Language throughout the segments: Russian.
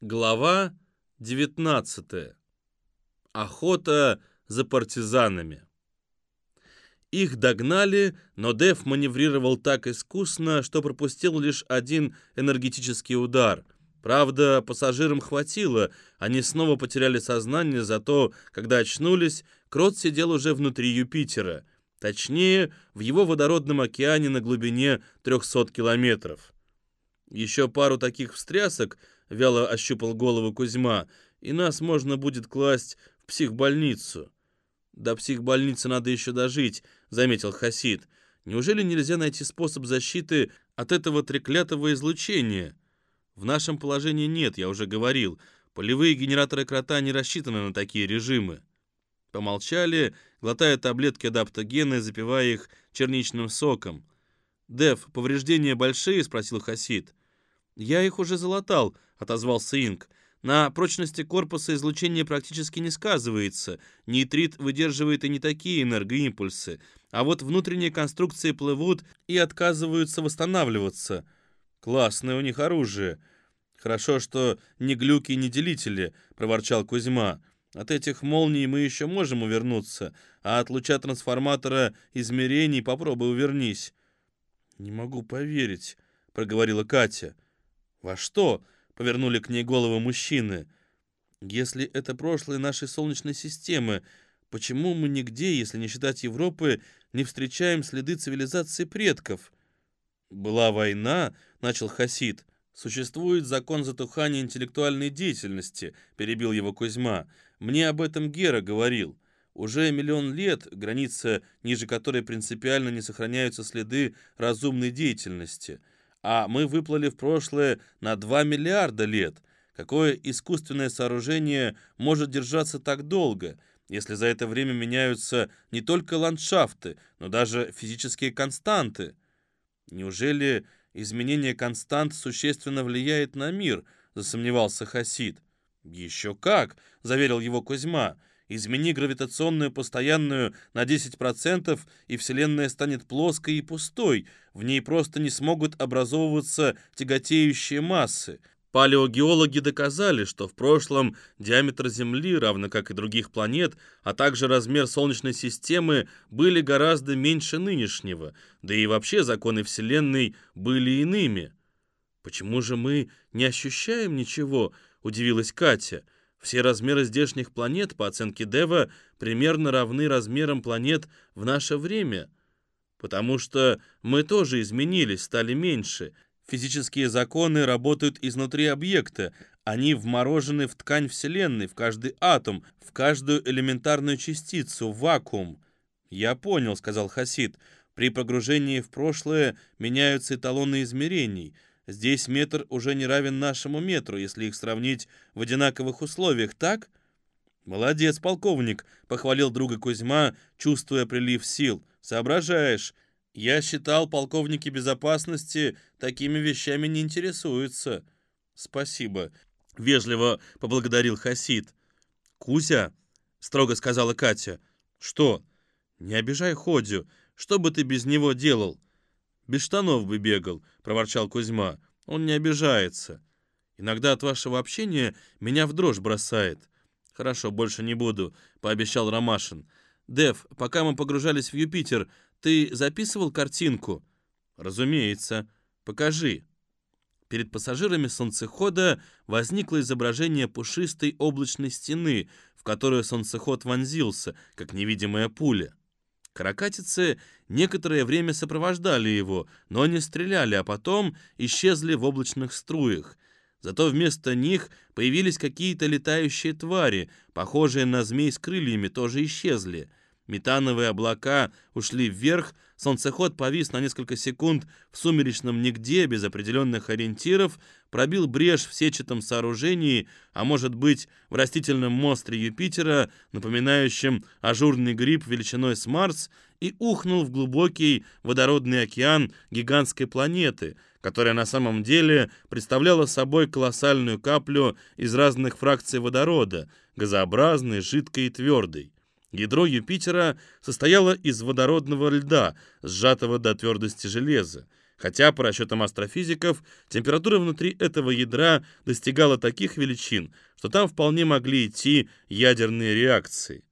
Глава 19. Охота за партизанами. Их догнали, но Дев маневрировал так искусно, что пропустил лишь один энергетический удар. Правда, пассажирам хватило, они снова потеряли сознание, зато, когда очнулись, Крот сидел уже внутри Юпитера. Точнее, в его водородном океане на глубине 300 километров. Еще пару таких встрясок — вяло ощупал голову Кузьма, и нас можно будет класть в психбольницу. До психбольницы надо еще дожить, заметил Хасид. Неужели нельзя найти способ защиты от этого треклятого излучения? В нашем положении нет, я уже говорил. Полевые генераторы крота не рассчитаны на такие режимы. Помолчали, глотая таблетки адаптогена и запивая их черничным соком. «Дев, повреждения большие?» — спросил Хасид. «Я их уже залатал», — отозвался Инг. «На прочности корпуса излучение практически не сказывается. Нейтрит выдерживает и не такие энергоимпульсы. А вот внутренние конструкции плывут и отказываются восстанавливаться. Классное у них оружие. Хорошо, что не глюки, не делители», — проворчал Кузьма. «От этих молний мы еще можем увернуться, а от луча трансформатора измерений попробуй увернись». «Не могу поверить», — проговорила Катя. «Во что?» — повернули к ней головы мужчины. «Если это прошлое нашей Солнечной системы, почему мы нигде, если не считать Европы, не встречаем следы цивилизации предков?» «Была война», — начал Хасид. «Существует закон затухания интеллектуальной деятельности», — перебил его Кузьма. «Мне об этом Гера говорил». Уже миллион лет, граница, ниже которой принципиально не сохраняются следы разумной деятельности — а мы выплыли в прошлое на 2 миллиарда лет. Какое искусственное сооружение может держаться так долго, если за это время меняются не только ландшафты, но даже физические константы? Неужели изменение констант существенно влияет на мир, засомневался Хасид. Еще как, заверил его Кузьма. Измени гравитационную постоянную на 10%, и Вселенная станет плоской и пустой. В ней просто не смогут образовываться тяготеющие массы. Палеогеологи доказали, что в прошлом диаметр Земли, равно как и других планет, а также размер Солнечной системы были гораздо меньше нынешнего, да и вообще законы Вселенной были иными. «Почему же мы не ощущаем ничего?» — удивилась Катя — все размеры здешних планет, по оценке Дева, примерно равны размерам планет в наше время. Потому что мы тоже изменились, стали меньше. Физические законы работают изнутри объекта. Они вморожены в ткань Вселенной, в каждый атом, в каждую элементарную частицу, в вакуум. «Я понял», — сказал Хасид. «При погружении в прошлое меняются эталоны измерений». Здесь метр уже не равен нашему метру, если их сравнить в одинаковых условиях, так? Молодец, полковник, похвалил друга Кузьма, чувствуя прилив сил. Соображаешь. Я считал, полковники безопасности такими вещами не интересуются. Спасибо, вежливо поблагодарил Хасид. Кузя, строго сказала Катя. Что? Не обижай Ходю. Что бы ты без него делал? Без штанов бы бегал, проворчал Кузьма. Он не обижается. Иногда от вашего общения меня в дрожь бросает. Хорошо, больше не буду, пообещал Ромашин. Дев, пока мы погружались в Юпитер, ты записывал картинку? Разумеется. Покажи. Перед пассажирами солнцехода возникло изображение пушистой облачной стены, в которую солнцеход вонзился, как невидимая пуля. Каракатицы некоторое время сопровождали его, но не стреляли, а потом исчезли в облачных струях. Зато вместо них появились какие-то летающие твари, похожие на змей с крыльями, тоже исчезли. Метановые облака ушли вверх, солнцеход повис на несколько секунд в сумеречном нигде, без определенных ориентиров, пробил брешь в сетчатом сооружении, а может быть в растительном монстре Юпитера, напоминающем ажурный гриб величиной с Марс, и ухнул в глубокий водородный океан гигантской планеты, которая на самом деле представляла собой колоссальную каплю из разных фракций водорода, газообразной, жидкой и твердой. Ядро Юпитера состояло из водородного льда, сжатого до твердости железа. хотя, по расчетам астрофизиков, температура внутри этого ядра достигала таких величин, что там вполне могли идти ядерные реакции.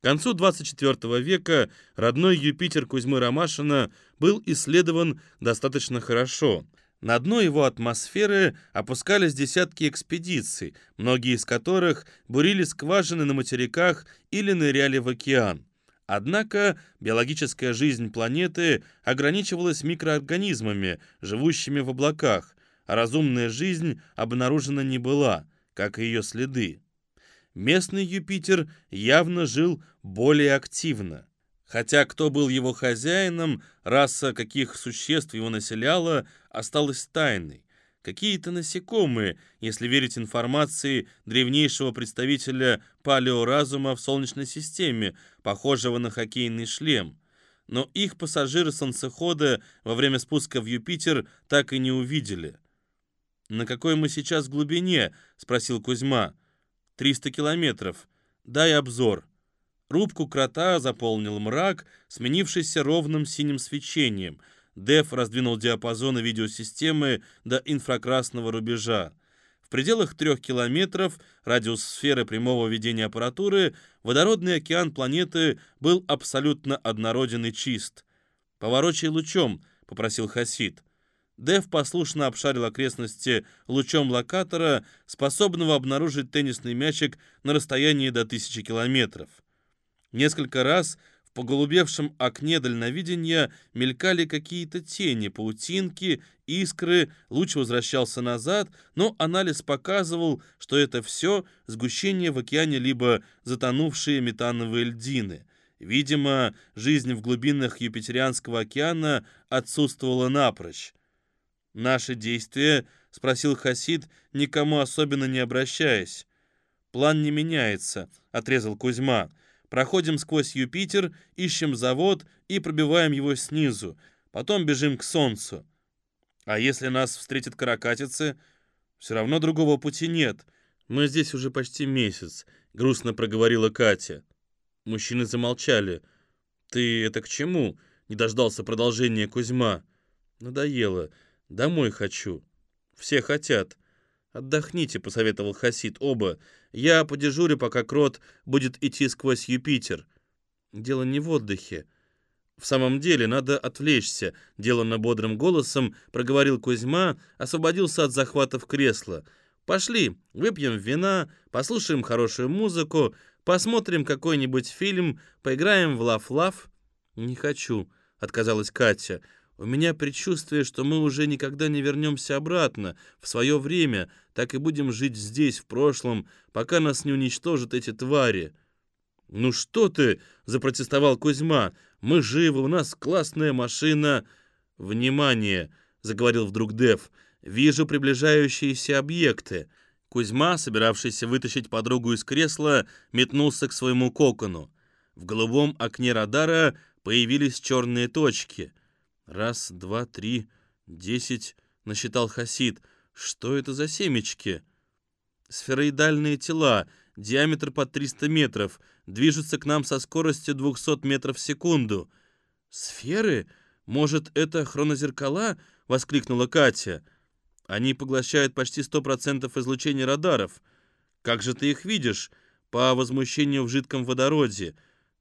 К концу 24 века родной Юпитер Кузьмы Ромашина был исследован достаточно хорошо. На дно его атмосферы опускались десятки экспедиций, многие из которых бурили скважины на материках или ныряли в океан. Однако биологическая жизнь планеты ограничивалась микроорганизмами, живущими в облаках, а разумная жизнь обнаружена не была, как и ее следы местный Юпитер явно жил более активно. Хотя кто был его хозяином, раса каких существ его населяла, осталась тайной. Какие-то насекомые, если верить информации древнейшего представителя палеоразума в Солнечной системе, похожего на хоккейный шлем. Но их пассажиры солнцехода во время спуска в Юпитер так и не увидели. «На какой мы сейчас глубине?» — спросил Кузьма. 300 километров. Дай обзор». Рубку крота заполнил мрак, сменившийся ровным синим свечением. Деф раздвинул диапазоны видеосистемы до инфракрасного рубежа. В пределах трех километров радиус сферы прямого ведения аппаратуры водородный океан планеты был абсолютно однороден и чист. «Поворочай лучом», — попросил Хасид. Дэв послушно обшарил окрестности лучом локатора, способного обнаружить теннисный мячик на расстоянии до тысячи километров. Несколько раз в поголубевшем окне дальновидения мелькали какие-то тени, паутинки, искры, луч возвращался назад, но анализ показывал, что это все сгущение в океане либо затонувшие метановые льдины. Видимо, жизнь в глубинах Юпитерианского океана отсутствовала напрочь. «Наши действия?» — спросил Хасид, никому особенно не обращаясь. «План не меняется», — отрезал Кузьма. «Проходим сквозь Юпитер, ищем завод и пробиваем его снизу. Потом бежим к Солнцу. А если нас встретят каракатицы? Все равно другого пути нет. Мы здесь уже почти месяц», — грустно проговорила Катя. Мужчины замолчали. «Ты это к чему?» — не дождался продолжения Кузьма. «Надоело. Домой хочу. Все хотят. Отдохните, посоветовал Хасид оба. Я подежурю, пока Крот будет идти сквозь Юпитер. Дело не в отдыхе. В самом деле, надо отвлечься, деланно бодрым голосом проговорил Кузьма, освободился от захватов кресла. Пошли, выпьем вина, послушаем хорошую музыку, посмотрим какой-нибудь фильм, поиграем в лав-лав. Не хочу, отказалась Катя. У меня предчувствие, что мы уже никогда не вернемся обратно, в свое время, так и будем жить здесь, в прошлом, пока нас не уничтожат эти твари». «Ну что ты?» — запротестовал Кузьма. «Мы живы, у нас классная машина». «Внимание!» — заговорил вдруг Дев. «Вижу приближающиеся объекты». Кузьма, собиравшийся вытащить подругу из кресла, метнулся к своему кокону. В голубом окне радара появились черные точки — Раз, два, три, десять, насчитал Хасид. Что это за семечки? Сфероидальные тела, диаметр под 300 метров, движутся к нам со скоростью 200 метров в секунду. Сферы? Может, это хронозеркала? Воскликнула Катя. Они поглощают почти 100% излучения радаров. Как же ты их видишь? По возмущению в жидком водороде.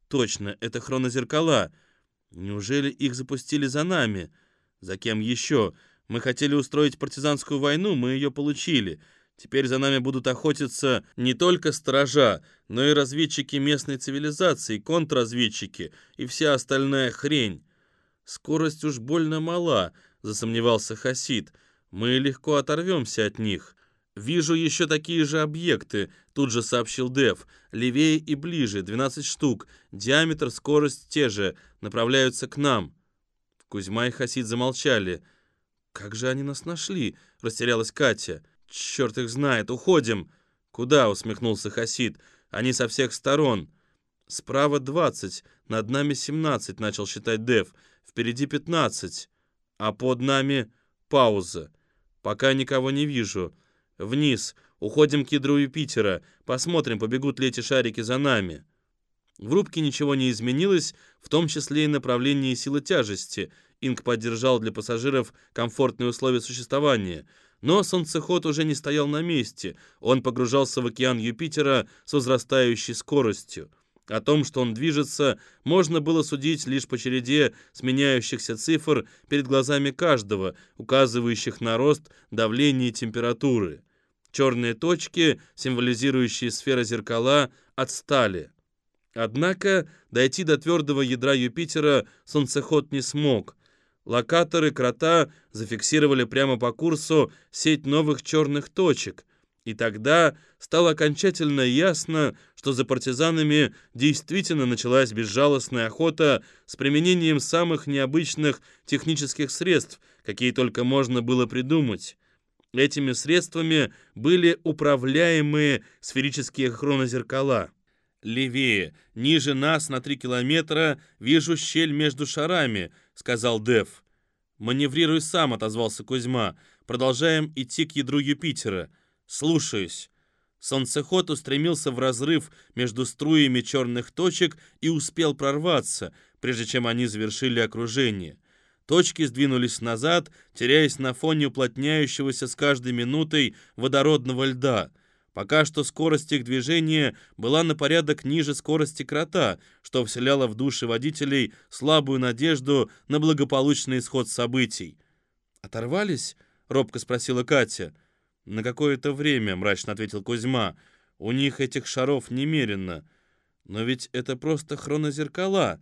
Точно, это хронозеркала. Неужели их запустили за нами? За кем еще? Мы хотели устроить партизанскую войну, мы ее получили. Теперь за нами будут охотиться не только сторожа, но и разведчики местной цивилизации, контрразведчики и вся остальная хрень. Скорость уж больно мала, засомневался Хасид. Мы легко оторвемся от них. «Вижу еще такие же объекты», — тут же сообщил Дев. «Левее и ближе, 12 штук. Диаметр, скорость те же. Направляются к нам». Кузьма и Хасид замолчали. «Как же они нас нашли?» — растерялась Катя. «Черт их знает, уходим!» «Куда?» — усмехнулся Хасид. «Они со всех сторон». «Справа 20, над нами 17», — начал считать Дев. «Впереди 15, а под нами пауза. Пока никого не вижу». Вниз. Уходим к ядру Юпитера. Посмотрим, побегут ли эти шарики за нами. В рубке ничего не изменилось, в том числе и направление силы тяжести. Инк поддержал для пассажиров комфортные условия существования. Но солнцеход уже не стоял на месте. Он погружался в океан Юпитера с возрастающей скоростью. О том, что он движется, можно было судить лишь по череде сменяющихся цифр перед глазами каждого, указывающих на рост давления и температуры. Черные точки, символизирующие сферы зеркала, отстали. Однако дойти до твердого ядра Юпитера солнцеход не смог. Локаторы крота зафиксировали прямо по курсу сеть новых черных точек, и тогда стало окончательно ясно, что за партизанами действительно началась безжалостная охота с применением самых необычных технических средств, какие только можно было придумать. Этими средствами были управляемые сферические хронозеркала. «Левее, ниже нас на три километра, вижу щель между шарами», — сказал Дев. «Маневрируй сам», — отозвался Кузьма. «Продолжаем идти к ядру Юпитера». «Слушаюсь». Солнцеход устремился в разрыв между струями черных точек и успел прорваться, прежде чем они завершили окружение. Точки сдвинулись назад, теряясь на фоне уплотняющегося с каждой минутой водородного льда — Пока что скорость их движения была на порядок ниже скорости крота, что вселяло в души водителей слабую надежду на благополучный исход событий. «Оторвались?» — робко спросила Катя. «На какое-то время», — мрачно ответил Кузьма. «У них этих шаров немерено. Но ведь это просто хронозеркала».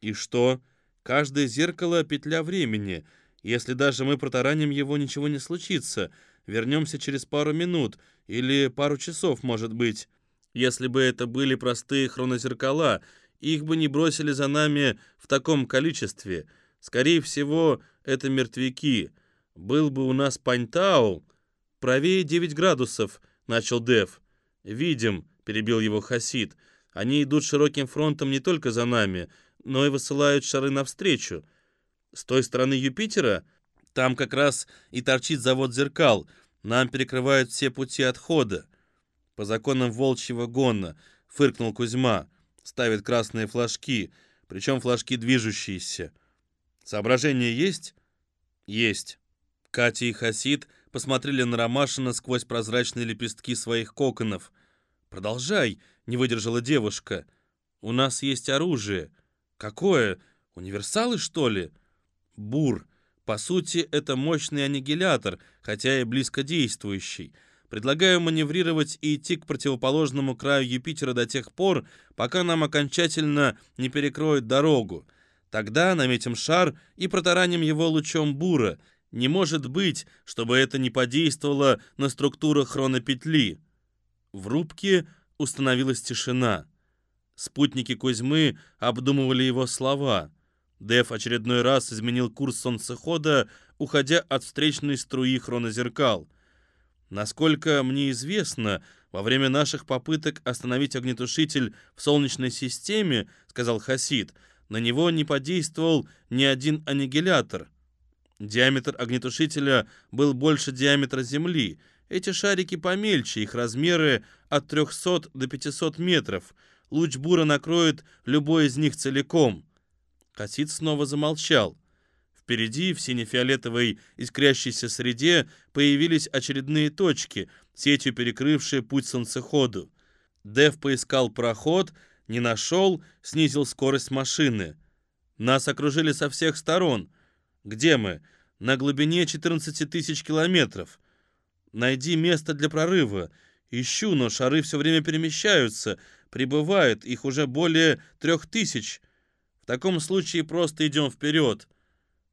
«И что? Каждое зеркало — петля времени. Если даже мы протараним его, ничего не случится. Вернемся через пару минут — или пару часов, может быть. Если бы это были простые хронозеркала, их бы не бросили за нами в таком количестве. Скорее всего, это мертвяки. Был бы у нас Паньтау. Правее 9 градусов, начал Дев. Видим, перебил его Хасид. Они идут широким фронтом не только за нами, но и высылают шары навстречу. С той стороны Юпитера там как раз и торчит завод зеркал — нам перекрывают все пути отхода. По законам волчьего гона, фыркнул Кузьма, ставит красные флажки, причем флажки движущиеся. Соображение есть? Есть. Катя и Хасид посмотрели на Ромашина сквозь прозрачные лепестки своих коконов. «Продолжай», — не выдержала девушка. «У нас есть оружие». «Какое? Универсалы, что ли?» «Бур. По сути, это мощный аннигилятор, хотя и близко действующий. Предлагаю маневрировать и идти к противоположному краю Юпитера до тех пор, пока нам окончательно не перекроют дорогу. Тогда наметим шар и протараним его лучом бура. Не может быть, чтобы это не подействовало на структуру хронопетли. В рубке установилась тишина. Спутники Кузьмы обдумывали его слова — Дев очередной раз изменил курс солнцехода, уходя от встречной струи хронозеркал. Насколько мне известно, во время наших попыток остановить огнетушитель в Солнечной системе, сказал Хасид, на него не подействовал ни один аннигилятор. Диаметр огнетушителя был больше диаметра Земли. Эти шарики помельче, их размеры от 300 до 500 метров. Луч бура накроет любой из них целиком. Хасид снова замолчал. Впереди, в сине-фиолетовой искрящейся среде, появились очередные точки, сетью перекрывшие путь солнцеходу. Дев поискал проход, не нашел, снизил скорость машины. Нас окружили со всех сторон. Где мы? На глубине 14 тысяч километров. Найди место для прорыва. Ищу, но шары все время перемещаются, прибывают, их уже более трех тысяч. В таком случае просто идем вперед».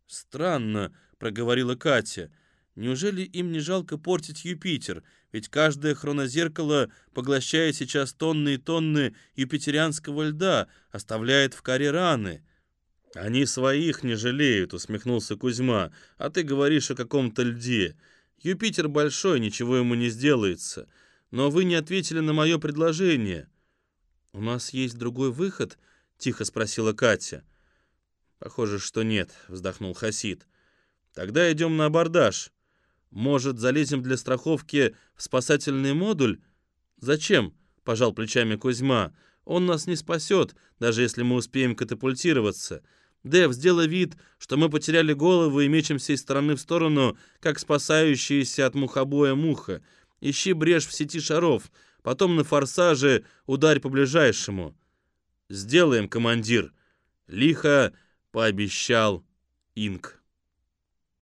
«Странно», — проговорила Катя. «Неужели им не жалко портить Юпитер? Ведь каждое хронозеркало, поглощая сейчас тонны и тонны юпитерианского льда, оставляет в коре раны». «Они своих не жалеют», — усмехнулся Кузьма. «А ты говоришь о каком-то льде. Юпитер большой, ничего ему не сделается. Но вы не ответили на мое предложение». «У нас есть другой выход?» тихо спросила Катя. Похоже, что нет, вздохнул Хасид. Тогда идем на абордаж. Может, залезем для страховки в спасательный модуль? Зачем? пожал плечами Кузьма. Он нас не спасет, даже если мы успеем катапультироваться. Дэв, сделай вид, что мы потеряли голову и мечемся из стороны в сторону, как спасающиеся от мухобоя муха. Ищи брешь в сети шаров, потом на форсаже ударь по ближайшему. Сделаем, командир. Лихо пообещал Инк.